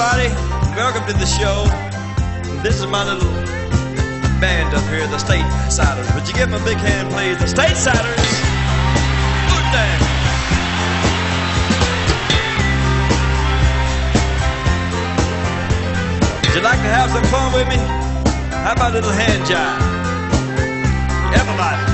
everybody. Welcome to the show. This is my little band up here, the State Siders. Would you give them a big hand, please? The Statesiders. Good day. Would you like to have some fun with me? How about a little hand jive? Everybody.